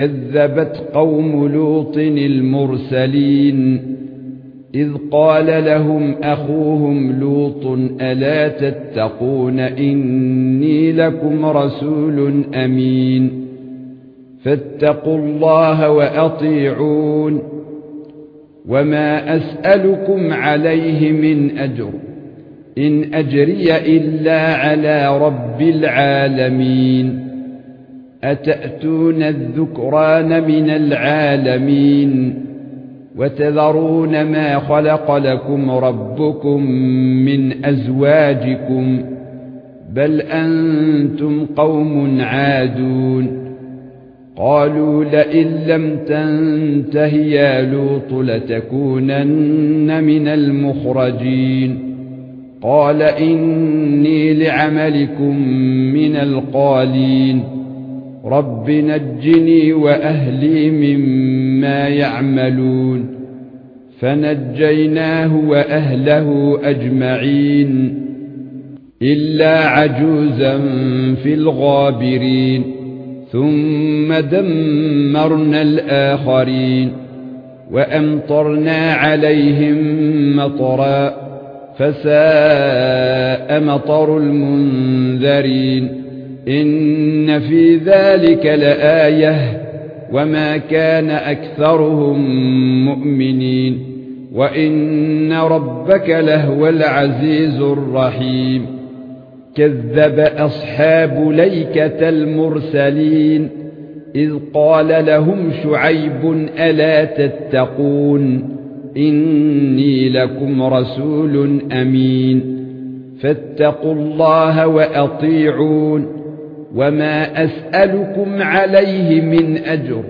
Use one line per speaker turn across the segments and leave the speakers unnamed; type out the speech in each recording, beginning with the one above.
كذبت قوم لوط المرسلين إذ قال لهم أخوهم لوط ألا تتقون إني لكم رسول أمين فاتقوا الله وأطيعون وما أسألكم عليه من أجر إن أجري إلا على رب العالمين أتأتون الذكران من العالمين وتذرون ما خلق لكم ربكم من أزواجكم بل أنتم قوم عادون قالوا لئن لم تنته يا لوط لتكونن من المخرجين قال إني لعملكم من القالين رب نجني واهلي مما يعملون فنجيناه واهله اجمعين الا عجوزا في الغابرين ثم دمرنا الاخرين وامطرنا عليهم مطرا فساء مطر المنذرين إن في ذلك لآية وما كان أكثرهم مؤمنين وإن ربك لهو العزيز الرحيم كذب أصحاب ليكة المرسلين إذ قال لهم شعيب ألا تتقون إني لكم رسول أمين فاتقوا الله وأطيعون وما اسالكم عليه من اجر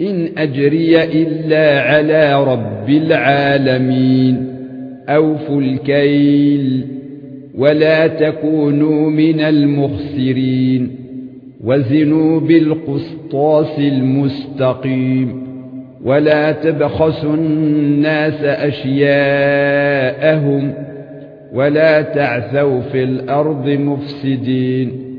ان اجري الا على رب العالمين اوفوا الكيل ولا تكونوا من المخسرين وزنوا بالقسطاس المستقيم ولا تبخسوا الناس اشياءهم ولا تعثوا في الأرض مفسدين